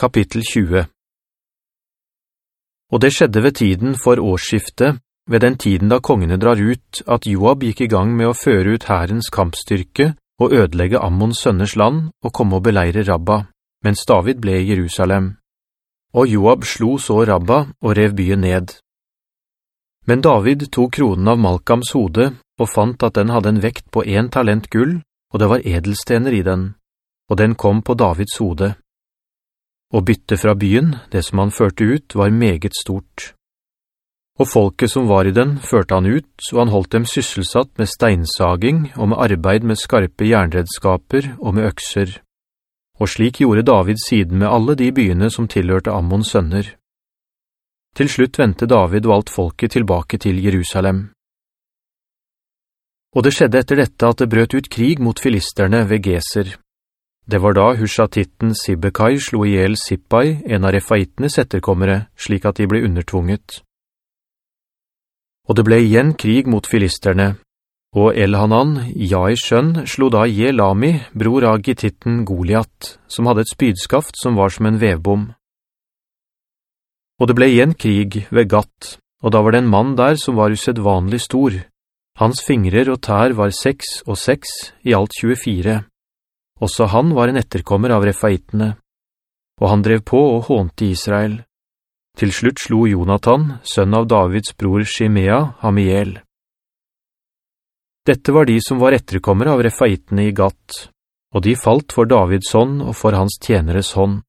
Kapittel 20 Og det skjedde ved tiden for årsskiftet, ved den tiden da kongene drar ut, at Joab gikk i gang med å føre ut herrens kampstyrke og ødelegge Ammons sønners land og komme og beleire Rabba, mens David ble i Jerusalem. Og Joab slo så Rabba og rev byen ned. Men David tok kronen av Malkams hode og fant at den hadde en vekt på en talent gull, og det var edelstener i den, og den kom på Davids hode. Og bytte fra byen, det som han førte ut, var meget stort. Og folket som var i den førte han ut, og han holdt dem sysselsatt med steinsaging og med arbeid med skarpe jernredskaper og med økser. Og slik gjorde David siden med alle de byene som tilhørte Ammons sønner. Til slutt ventet David og alt folket tilbake til Jerusalem. Og det skjedde etter dette at det brøt ut krig mot filisterne ved Geser. Det var da Hushatitten Sibbekai slo ihjel Sippai, en av refaitenes etterkommere, slik at de ble undertvunget. Og det ble igjen krig mot filisterne, og Elhanan, Jais sønn, slo da Jelami, bror av Gittitten Goliat, som hadde et spydskaft som var som en vevbom. Og det ble igjen krig ved Gatt, og da var det en mann der som var usedvanlig stor. Hans fingrer og tær var seks og seks, i alt 24. Også han var en etterkommer av refaitene. Og han drev på og hånte Israel. Til slutt slo Jonathan, sønn av Davids bror Shimea, ham ihjel. Dette var de som var etterkommer av refaitene i Gatt, og de falt for Davids hånd og for hans tjeneres hånd.